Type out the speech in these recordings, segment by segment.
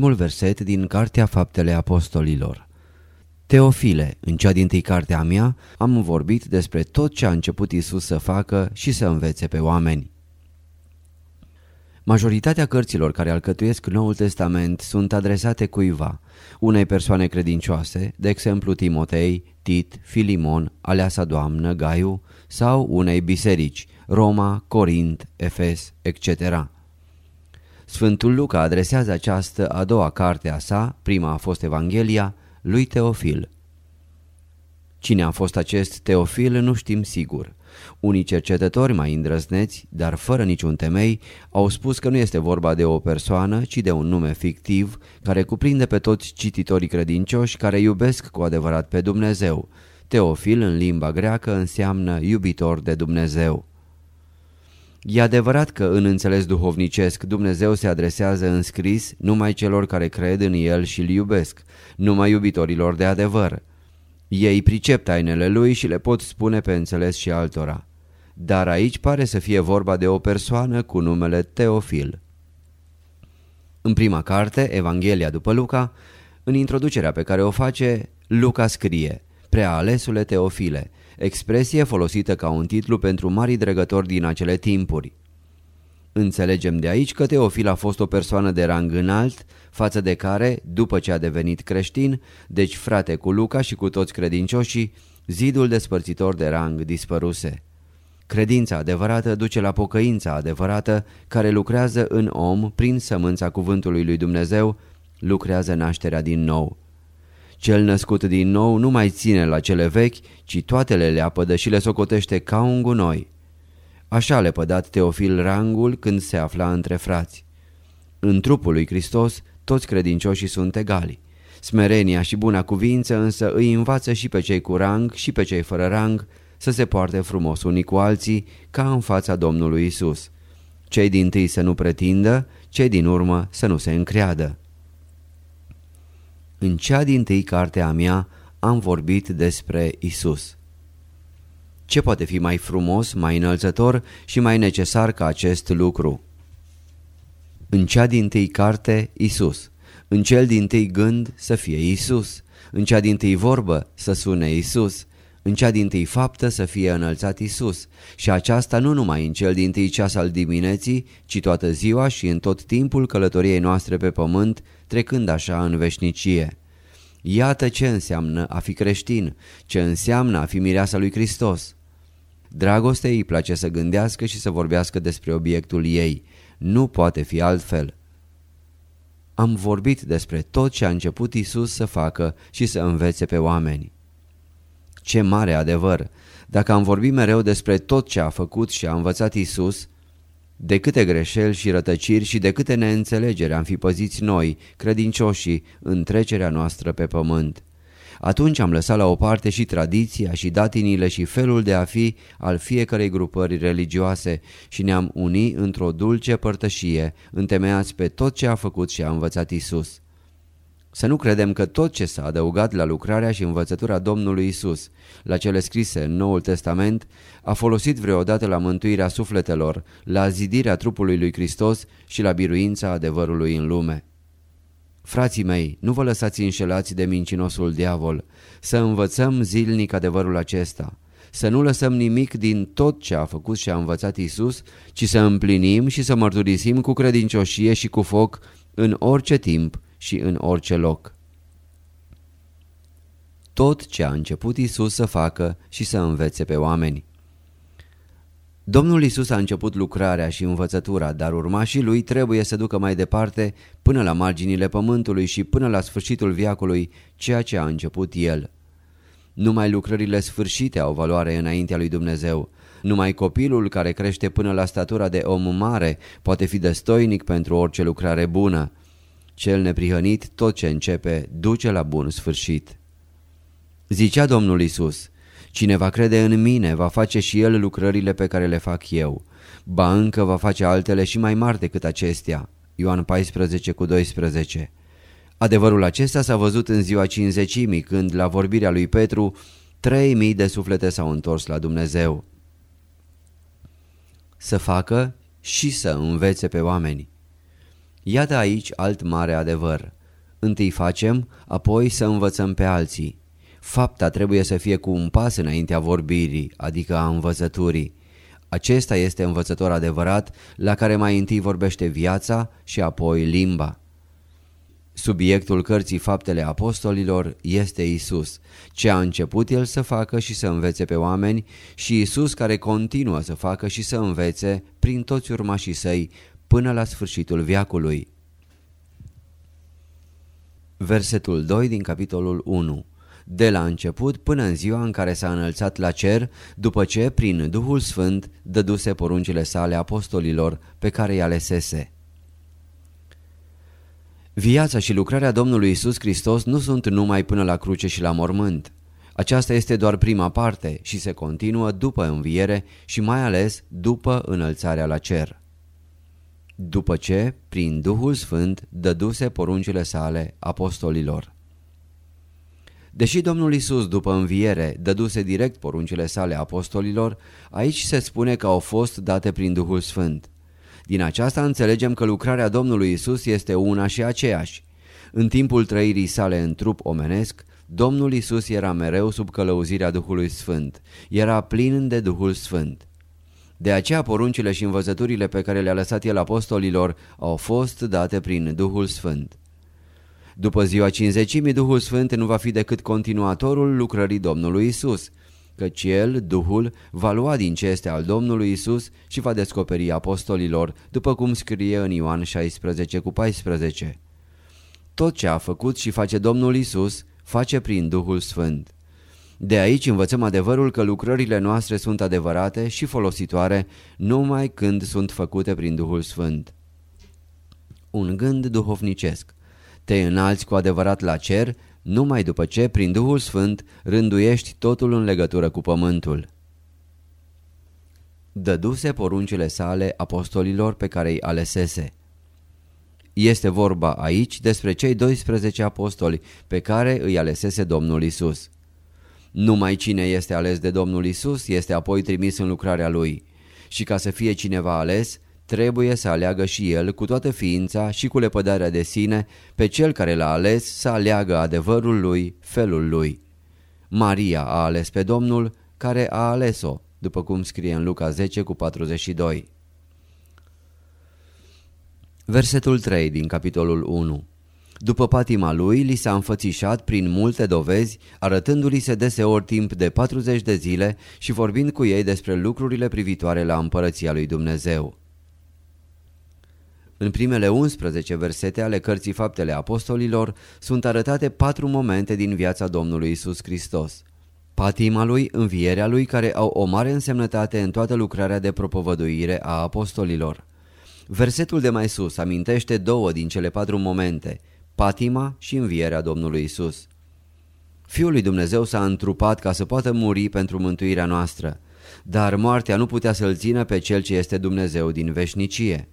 Primul verset din Cartea Faptele Apostolilor. Teofile, în cea din tâi carte a mea, am vorbit despre tot ce a început Isus să facă și să învețe pe oameni. Majoritatea cărților care alcătuiesc Noul Testament sunt adresate cuiva, unei persoane credincioase, de exemplu Timotei, Tit, Filimon, Aleasa Doamnă, Gaiu, sau unei biserici, Roma, Corint, Efes, etc. Sfântul Luca adresează această a doua carte a sa, prima a fost Evanghelia, lui Teofil. Cine a fost acest Teofil nu știm sigur. Unii cercetători mai îndrăzneți, dar fără niciun temei, au spus că nu este vorba de o persoană, ci de un nume fictiv care cuprinde pe toți cititorii credincioși care iubesc cu adevărat pe Dumnezeu. Teofil în limba greacă înseamnă iubitor de Dumnezeu. E adevărat că în înțeles duhovnicesc Dumnezeu se adresează în scris numai celor care cred în El și îl iubesc, numai iubitorilor de adevăr. Ei pricep tainele lui și le pot spune pe înțeles și altora. Dar aici pare să fie vorba de o persoană cu numele Teofil. În prima carte, Evanghelia după Luca, în introducerea pe care o face, Luca scrie Prea alesule Teofile, expresie folosită ca un titlu pentru mari dregători din acele timpuri. Înțelegem de aici că Teofil a fost o persoană de rang înalt, față de care, după ce a devenit creștin, deci frate cu Luca și cu toți credincioșii, zidul despărțitor de rang dispăruse. Credința adevărată duce la pocăința adevărată care lucrează în om prin sămânța cuvântului lui Dumnezeu, lucrează nașterea din nou. Cel născut din nou nu mai ține la cele vechi, ci toate le leapădă și le socotește ca un gunoi. Așa le pădat Teofil rangul când se afla între frați. În trupul lui Hristos toți credincioșii sunt egali. Smerenia și buna cuvință însă îi învață și pe cei cu rang și pe cei fără rang să se poarte frumos unii cu alții ca în fața Domnului Isus. Cei din tâi să nu pretindă, cei din urmă să nu se încreadă. În cea din tâi carte a mea am vorbit despre Isus. Ce poate fi mai frumos, mai înălțător și mai necesar ca acest lucru? În cea din tâi carte, Isus. În cel din tâi gând să fie Isus. În cea din tâi vorbă să sune Isus. În cea din tâi faptă să fie înălțat Isus. Și aceasta nu numai în cel din tâi ceas al dimineții, ci toată ziua și în tot timpul călătoriei noastre pe pământ, trecând așa în veșnicie. Iată ce înseamnă a fi creștin, ce înseamnă a fi mireasa lui Hristos. Dragoste îi place să gândească și să vorbească despre obiectul ei. Nu poate fi altfel. Am vorbit despre tot ce a început Isus să facă și să învețe pe oameni. Ce mare adevăr! Dacă am vorbit mereu despre tot ce a făcut și a învățat Isus, de câte greșeli și rătăciri și de câte neînțelegeri am fi păziți noi, credincioșii, în trecerea noastră pe pământ. Atunci am lăsat la o parte și tradiția și datinile și felul de a fi al fiecărei grupări religioase și ne-am unit într-o dulce părtășie, întemeiați pe tot ce a făcut și a învățat Isus. Să nu credem că tot ce s-a adăugat la lucrarea și învățătura Domnului Isus, la cele scrise în Noul Testament, a folosit vreodată la mântuirea sufletelor, la zidirea trupului lui Hristos și la biruința adevărului în lume. Frații mei, nu vă lăsați înșelați de mincinosul diavol, să învățăm zilnic adevărul acesta, să nu lăsăm nimic din tot ce a făcut și a învățat Isus, ci să împlinim și să mărturisim cu credincioșie și cu foc în orice timp și în orice loc. tot ce a început Isus să facă și să învețe pe oameni. Domnul Isus a început lucrarea și învățătura, dar urmașii lui trebuie să ducă mai departe până la marginile pământului și până la sfârșitul viacului ceea ce a început El. Numai lucrările sfârșite au valoare înaintea lui Dumnezeu. Numai copilul care crește până la statura de om mare poate fi destoinic pentru orice lucrare bună. Cel neprihănit tot ce începe duce la bun sfârșit. Zicea Domnul Isus, Cine va crede în mine va face și el lucrările pe care le fac eu. Ba încă va face altele și mai mari decât acestea. Ioan 14 cu 12 Adevărul acesta s-a văzut în ziua cinzecimii, când, la vorbirea lui Petru, trei mii de suflete s-au întors la Dumnezeu. Să facă și să învețe pe oameni. Iată aici alt mare adevăr. Întâi facem, apoi să învățăm pe alții. Fapta trebuie să fie cu un pas înaintea vorbirii, adică a învățăturii. Acesta este învățător adevărat la care mai întâi vorbește viața și apoi limba. Subiectul cărții Faptele Apostolilor este Isus, ce a început el să facă și să învețe pe oameni și Isus care continuă să facă și să învețe prin toți urmașii săi până la sfârșitul viacului. Versetul 2 din capitolul 1 de la început până în ziua în care s-a înălțat la cer, după ce, prin Duhul Sfânt, dăduse poruncile sale apostolilor pe care i alesese. Viața și lucrarea Domnului Isus Hristos nu sunt numai până la cruce și la mormânt. Aceasta este doar prima parte și se continuă după înviere și mai ales după înălțarea la cer. După ce, prin Duhul Sfânt, dăduse poruncile sale apostolilor. Deși Domnul Isus după înviere dăduse direct poruncile sale apostolilor, aici se spune că au fost date prin Duhul Sfânt. Din aceasta înțelegem că lucrarea Domnului Isus este una și aceeași. În timpul trăirii sale în trup omenesc, Domnul Isus era mereu sub călăuzirea Duhului Sfânt, era plin de Duhul Sfânt. De aceea poruncile și învățăturile pe care le-a lăsat el apostolilor au fost date prin Duhul Sfânt. După ziua cinzecimii, Duhul Sfânt nu va fi decât continuatorul lucrării Domnului Isus, căci El, Duhul, va lua din ce este al Domnului Isus și va descoperi apostolilor, după cum scrie în Ioan 16 cu 14. Tot ce a făcut și face Domnul Isus, face prin Duhul Sfânt. De aici învățăm adevărul că lucrările noastre sunt adevărate și folositoare numai când sunt făcute prin Duhul Sfânt. Un gând duhovnicesc te înalți cu adevărat la cer numai după ce, prin Duhul Sfânt, rânduiești totul în legătură cu pământul. Dăduse poruncile sale apostolilor pe care îi alesese. Este vorba aici despre cei 12 apostoli pe care îi alesese Domnul Isus. Numai cine este ales de Domnul Isus este apoi trimis în lucrarea lui. Și ca să fie cineva ales, trebuie să aleagă și el cu toată ființa și cu lepădarea de sine pe cel care l-a ales să aleagă adevărul lui, felul lui. Maria a ales pe Domnul care a ales-o, după cum scrie în Luca 10 cu 42. Versetul 3 din capitolul 1 După patima lui, li s-a înfățișat prin multe dovezi, arătându-li se deseori timp de 40 de zile și vorbind cu ei despre lucrurile privitoare la împărăția lui Dumnezeu. În primele 11 versete ale cărții Faptele Apostolilor sunt arătate patru momente din viața Domnului Isus Hristos. Patima lui, învierea lui care au o mare însemnătate în toată lucrarea de propovăduire a apostolilor. Versetul de mai sus amintește două din cele patru momente, patima și învierea Domnului Isus. Fiul lui Dumnezeu s-a întrupat ca să poată muri pentru mântuirea noastră, dar moartea nu putea să-l țină pe cel ce este Dumnezeu din veșnicie.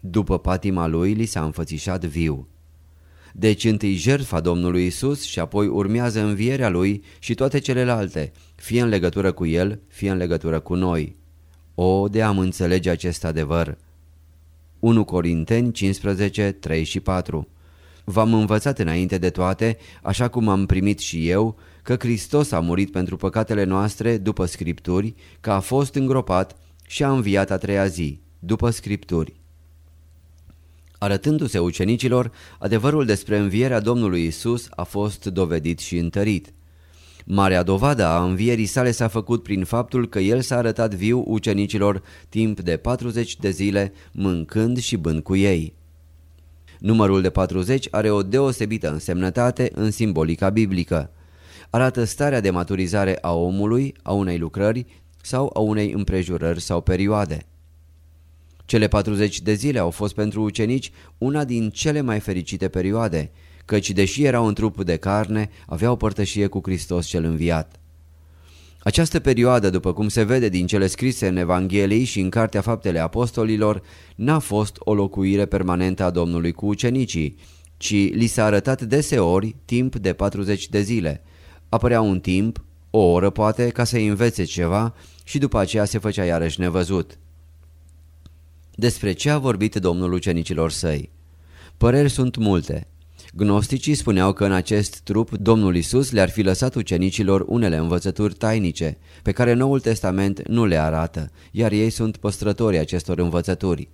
După patima lui li s-a înfățișat viu. Deci întâi jertfa Domnului Isus și apoi urmează învierea lui și toate celelalte, fie în legătură cu el, fie în legătură cu noi. O, de am înțelege acest adevăr! 1 Corinteni 15, 3 și 4 V-am învățat înainte de toate, așa cum am primit și eu, că Hristos a murit pentru păcatele noastre după Scripturi, că a fost îngropat și a înviat a treia zi, după Scripturi Arătându-se ucenicilor, adevărul despre învierea Domnului Isus a fost dovedit și întărit. Marea dovadă a învierii sale s-a făcut prin faptul că el s-a arătat viu ucenicilor timp de 40 de zile, mâncând și bând cu ei. Numărul de 40 are o deosebită însemnătate în simbolica biblică. Arată starea de maturizare a omului, a unei lucrări sau a unei împrejurări sau perioade. Cele 40 de zile au fost pentru ucenici una din cele mai fericite perioade, căci deși erau în trup de carne, aveau părtășie cu Hristos cel înviat. Această perioadă, după cum se vede din cele scrise în Evanghelii și în Cartea Faptele Apostolilor, n-a fost o locuire permanentă a Domnului cu ucenicii, ci li s-a arătat deseori timp de 40 de zile. Apărea un timp, o oră poate, ca să învețe ceva și după aceea se făcea iarăși nevăzut. Despre ce a vorbit Domnul ucenicilor săi? Păreri sunt multe. Gnosticii spuneau că în acest trup Domnul Isus le-ar fi lăsat ucenicilor unele învățături tainice, pe care Noul Testament nu le arată, iar ei sunt păstrătorii acestor învățături.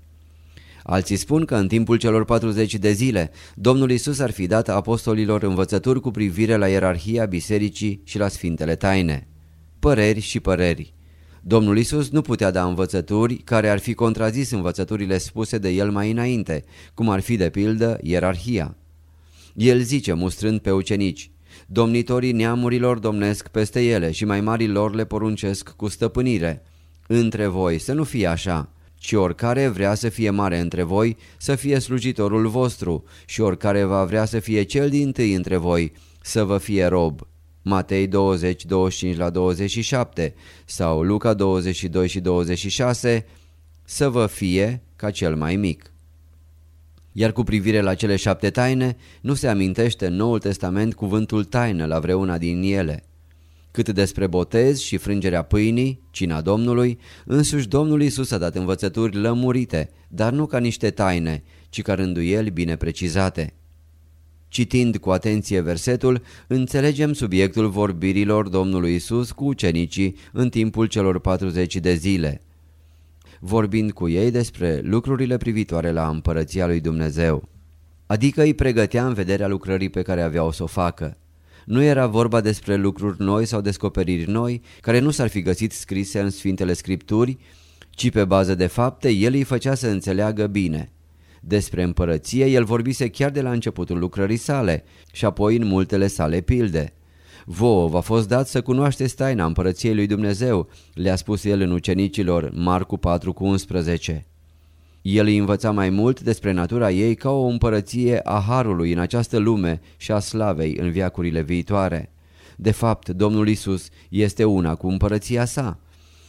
Alții spun că în timpul celor 40 de zile, Domnul Isus ar fi dat apostolilor învățături cu privire la ierarhia bisericii și la sfintele taine. Păreri și păreri. Domnul Isus nu putea da învățături care ar fi contrazis învățăturile spuse de el mai înainte, cum ar fi de pildă ierarhia. El zice, mustrând pe ucenici, Domnitorii neamurilor domnesc peste ele și mai marii lor le poruncesc cu stăpânire. Între voi să nu fie așa, ci oricare vrea să fie mare între voi, să fie slujitorul vostru și oricare va vrea să fie cel din tâi între voi, să vă fie rob. Matei 20, 25 la 27 sau Luca 22 și 26, să vă fie ca cel mai mic. Iar cu privire la cele șapte taine, nu se amintește în Noul Testament cuvântul taină la vreuna din ele. Cât despre botez și frângerea pâinii, cina Domnului, însuși Domnul Isus a dat învățături lămurite, dar nu ca niște taine, ci ca rânduieli bine precizate. Citind cu atenție versetul, înțelegem subiectul vorbirilor Domnului Isus cu ucenicii în timpul celor 40 de zile vorbind cu ei despre lucrurile privitoare la împărăția lui Dumnezeu. Adică îi pregătea în vederea lucrării pe care aveau să o facă. Nu era vorba despre lucruri noi sau descoperiri noi, care nu s-ar fi găsit scrise în Sfintele Scripturi, ci pe bază de fapte el îi făcea să înțeleagă bine. Despre împărăție el vorbise chiar de la începutul lucrării sale și apoi în multele sale pilde. Vouă v-a fost dat să cunoașteți taina împărăției lui Dumnezeu, le-a spus el în ucenicilor, Marcu 4 cu 11. El îi învăța mai mult despre natura ei ca o împărăție a harului în această lume și a slavei în viacurile viitoare. De fapt, Domnul Isus este una cu împărăția sa.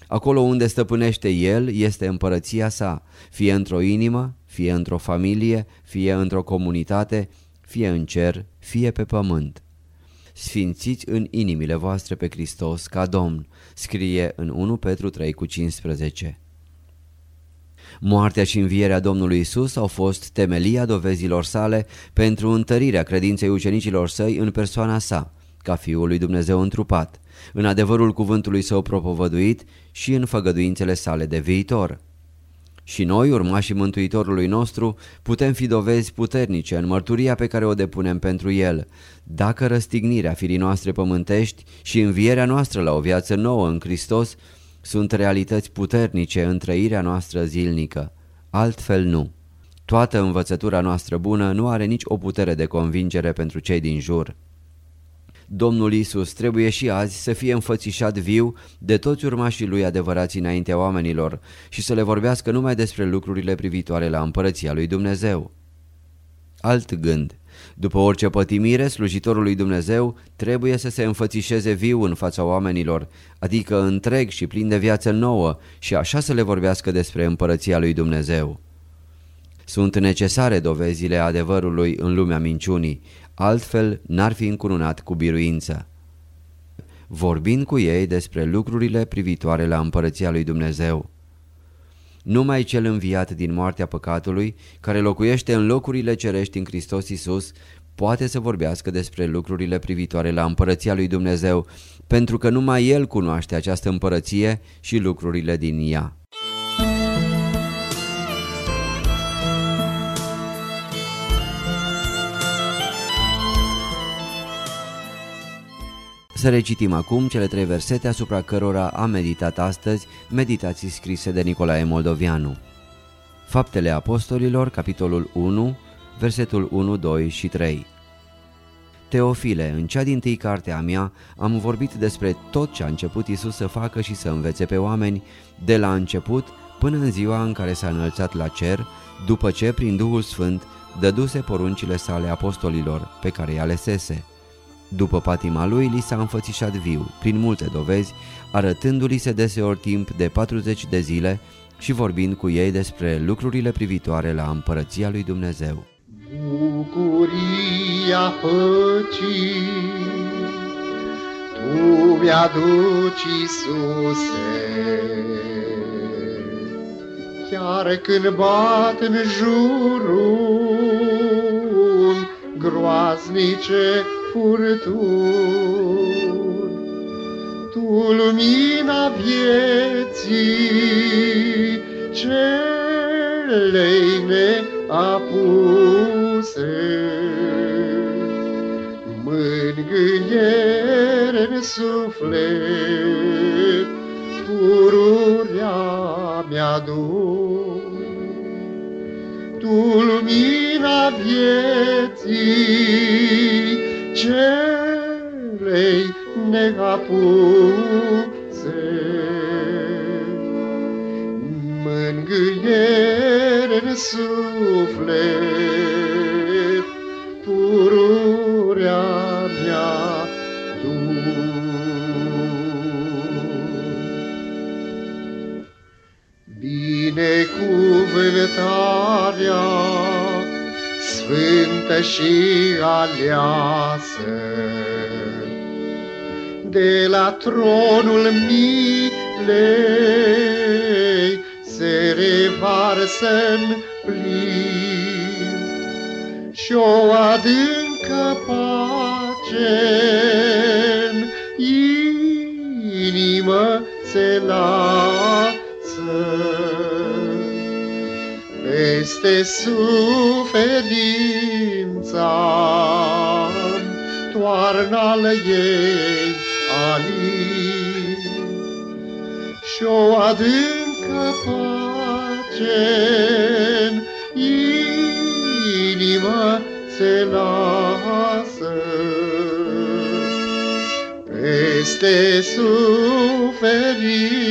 Acolo unde stăpânește El este împărăția sa, fie într-o inimă, fie într-o familie, fie într-o comunitate, fie în cer, fie pe pământ sfințiți în inimile voastre pe Hristos ca Domn, scrie în 1 Petru 3 cu 15. Moartea și învierea Domnului Isus au fost temelia dovezilor sale pentru întărirea credinței ucenicilor săi în persoana sa, ca Fiul lui Dumnezeu întrupat, în adevărul cuvântului său propovăduit și în făgăduințele sale de viitor. Și noi, urmașii Mântuitorului nostru, putem fi dovezi puternice în mărturia pe care o depunem pentru El, dacă răstignirea firii noastre pământești și învierea noastră la o viață nouă în Hristos sunt realități puternice în trăirea noastră zilnică. Altfel nu. Toată învățătura noastră bună nu are nici o putere de convingere pentru cei din jur. Domnul Isus trebuie și azi să fie înfățișat viu de toți urmașii lui adevărați înaintea oamenilor și să le vorbească numai despre lucrurile privitoare la împărăția lui Dumnezeu. Alt gând. După orice pătimire, slujitorul lui Dumnezeu trebuie să se înfățișeze viu în fața oamenilor, adică întreg și plin de viață nouă și așa să le vorbească despre împărăția lui Dumnezeu. Sunt necesare dovezile adevărului în lumea minciunii, altfel n-ar fi încununat cu biruință. Vorbind cu ei despre lucrurile privitoare la împărăția lui Dumnezeu. Numai cel înviat din moartea păcatului, care locuiește în locurile cerești în Hristos Isus, poate să vorbească despre lucrurile privitoare la împărăția lui Dumnezeu, pentru că numai El cunoaște această împărăție și lucrurile din ea. Să recitim acum cele trei versete asupra cărora am meditat astăzi meditații scrise de Nicolae Moldovianu. Faptele Apostolilor, capitolul 1, versetul 1, 2 și 3 Teofile, în cea din tâi carte a mea, am vorbit despre tot ce a început Isus să facă și să învețe pe oameni, de la început până în ziua în care s-a înălțat la cer, după ce, prin Duhul Sfânt, dăduse poruncile sale apostolilor, pe care i alesese. După patima lui, li s-a înfățișat viu, prin multe dovezi, arătându-li se deseori timp de 40 de zile și vorbind cu ei despre lucrurile privitoare la împărăția lui Dumnezeu. Bucuria păcii Tu mi-aduci, Iisuse, Chiar când bat în jurul groaznice furtuni, Tu lumina vieții celei neapuse, mângâiere în suflet, pururea mi-aduc. Tu lumina vieții celei neapuse, mângâiere în suflet, pururea mea Binecuvântarea sfântă și aleasă, de la tronul milei se revarsă în plin și o adâncă pace în inimă se lasă. Peste suferința toarnă ei alin și-o adâncă pace în inimă se lasă. Peste suferința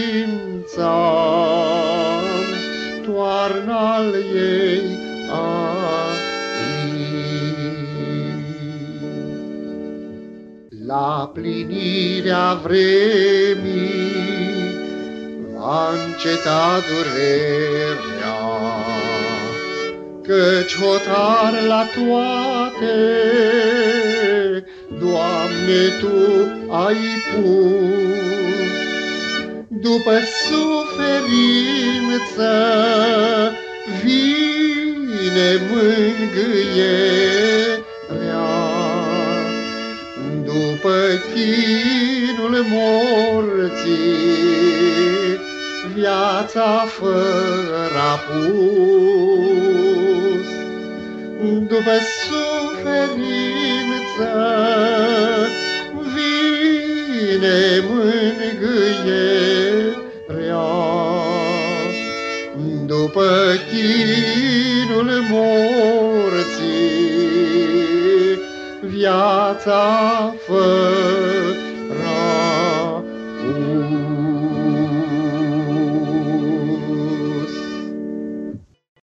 La plinirea vremii va înceta durerea, Căci hotar la toate, Doamne, Tu ai pus. După suferință vine mângâierea, după chinul morții, viața fără apus. După suferință vine mângâierea, după chinul morții, viața fără